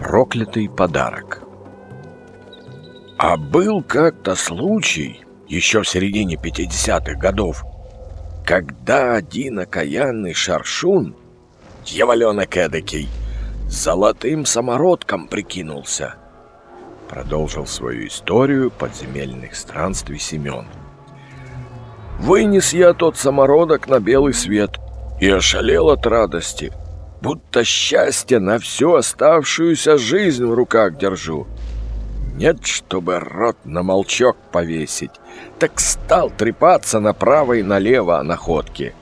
Проклятый подарок. А был как-то случай, еще в середине 50-х годов, когда один окаянный шаршун, дьяволенок эдакий, золотым самородком прикинулся. Продолжил свою историю подземельных странствий Семен. Вынес я тот самородок на белый свет и ошалел от радости, будто счастье на всю оставшуюся жизнь в руках держу. Нет, чтобы рот на молчок повесить, так стал трепаться направо и налево о находке.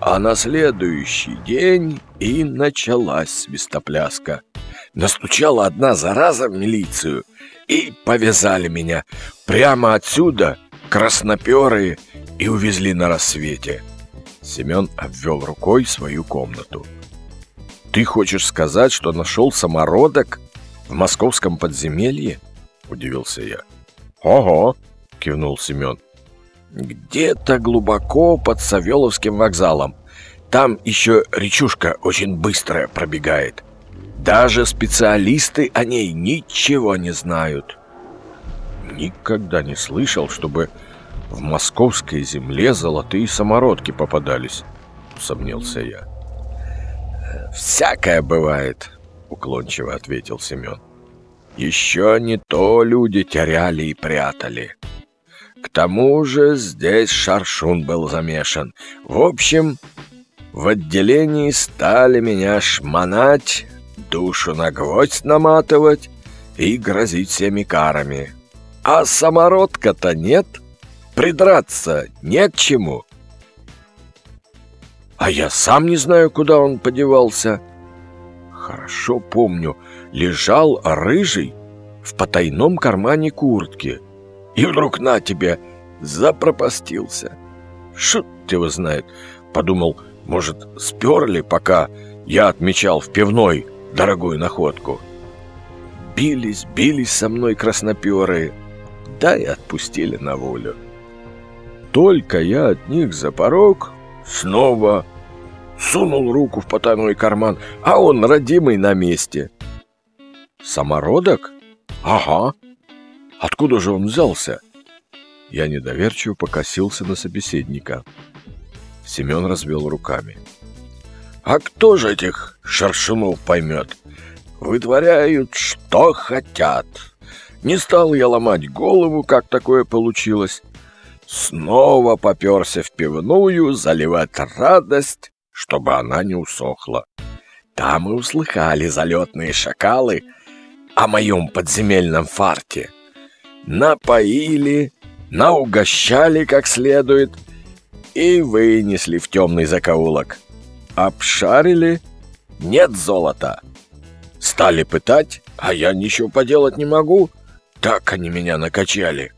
А на следующий день и началась свистопляска. Настучала одна зараза в милицию, и повязали меня прямо отсюда, красноперые, и увезли на рассвете. Семен обвел рукой свою комнату. «Ты хочешь сказать, что нашел самородок в московском подземелье?» – удивился я. «Ого!» – кивнул Семен. «Где-то глубоко под Савеловским вокзалом. Там еще речушка очень быстрая пробегает. Даже специалисты о ней ничего не знают». Никогда не слышал, чтобы в московской земле золотые самородки попадались, усомнился я. Всякое бывает, уклончиво ответил Семен. Еще не то люди теряли и прятали. К тому же здесь шаршун был замешан. В общем, в отделении стали меня шмонать, душу на гвоздь наматывать и грозить всеми карами. А самородка-то нет — Придраться не к чему. А я сам не знаю, куда он подевался. Хорошо помню, лежал рыжий в потайном кармане куртки. И вдруг на тебе запропастился. Шут его знает. Подумал, может, сперли, пока я отмечал в пивной дорогую находку. Бились, бились со мной красноперые, да и отпустили на волю. Только я от них за порог, снова сунул руку в потайной карман, а он родимый на месте. Самородок? Ага. Откуда же он взялся? Я недоверчиво покосился на собеседника. Семен развел руками. А кто же этих шаршунов поймет? Вытворяют, что хотят. Не стал я ломать голову, как такое получилось. Снова поперся в пивную заливать радость, чтобы она не усохла. Там мы услыхали залетные шакалы о моем подземельном фарте. Напоили, наугощали как следует и вынесли в темный закоулок. Обшарили — нет золота. Стали пытать, а я ничего поделать не могу. Так они меня накачали.